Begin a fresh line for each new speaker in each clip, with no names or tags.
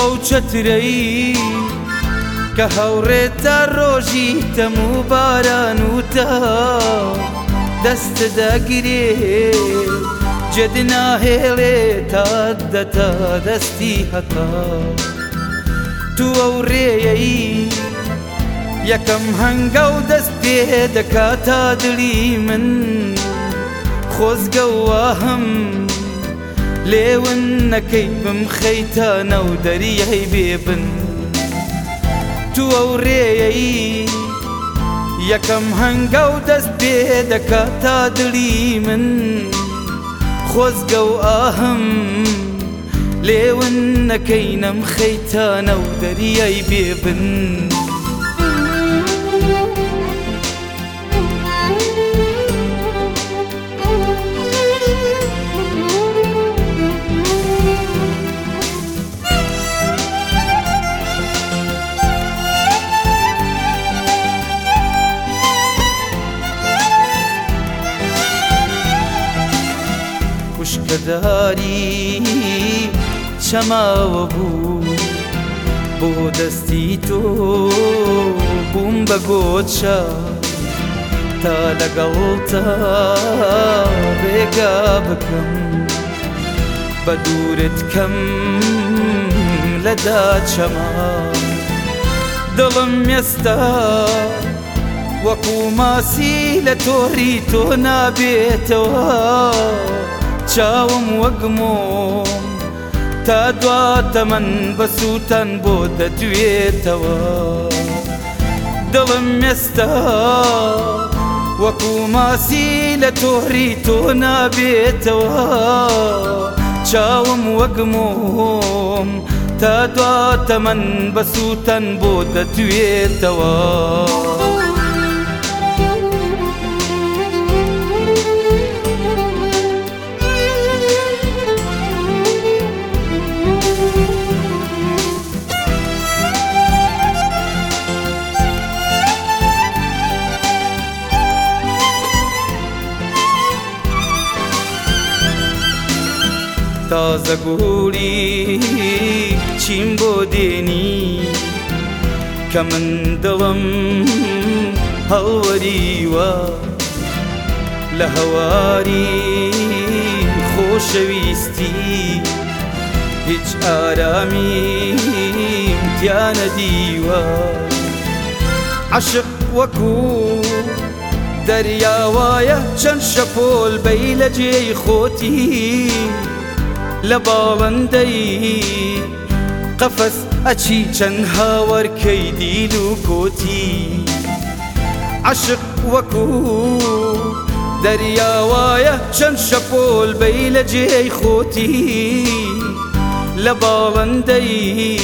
بووە و چەترەی کە هەوڕێت تا ڕۆژی تەم و باران و تا دەستە دەگرێ جد ناهێڵێ تا دەتا دەستی هەتا تو ئەو ڕێیایی یەکەم هەنگە و دەست پێ دەکات تا دلی من خۆزگە وە هەم لێون نەکەی بم خەیتانە و دەریەی بێبن تو ئەو ڕێیایی یەکەم هەنگە و دەست بێ دەکە تا دلی من خۆزگە و ئاهم لێون نەکەینەم خەیتانە و دەریای بێبن. خوشکەداری چەماوە بوو بۆ دەستی تۆ بووم بە گۆچە تا لەگەڵتە ڕێگا بکەم بە دوورت کەم لەدا چەما دڵم مێستا وەکو ماسی لە تۆڕی تۆ نابێتەوە چاوم وەگمۆم تا دواتە من بە سووتەن بۆ دەدوێتەوە دڵم مێستا وەکو ماسی لە تۆڕی تۆ نابێتەوە چاوم وەگمۆم تا دواتە من بە سووتەن بۆ دەدوێتەوە تازه گولی چیم بۆ دینی کە من دڵم هەڵوەریوە لە هەواری خۆشەویستی هیچ آرامی تیان دیوە عشق وەکوو دەریاوایە چەند شەپۆل شپول بیل جی خوتی لباوندی قفس اچی ئەچی چەند هاوەرکەی دیل و کۆتی عشق وەکو دەریاوایە چەند شەپۆل بەی لە جێی خۆتی لە باڵندەی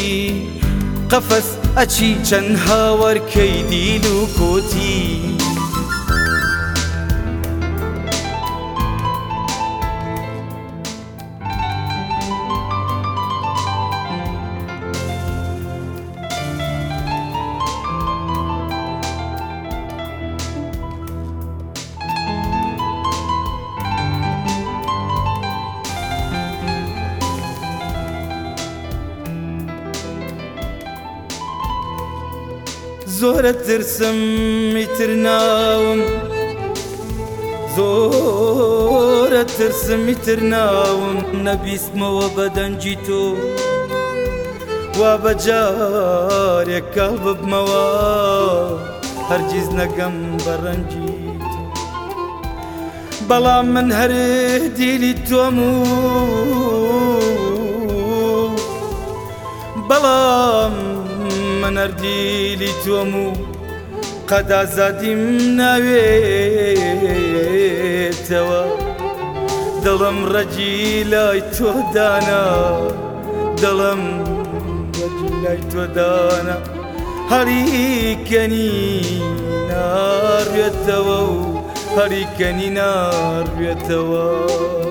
قەفەس ئەچی چەند ور کی دیلو کوتی زۆرە ترسم میتر ناوم زۆرە ترسم میتر ناوم نەبیستمەوە بەدەنجی تۆ وا بەجارێک کاڵ ببمەوە هەرگیز نەگەم بەڕەنجی بەڵام من هەر دیلی تۆم و بەڵام من نەردیلی تۆم و قەدازادیم ناوێتەوە دڵم ڕەجی لای تۆدانە دڵم لای تۆدانە هەریکەنی ناڕێتەوە و هەریکەنی ناڕێتەوە.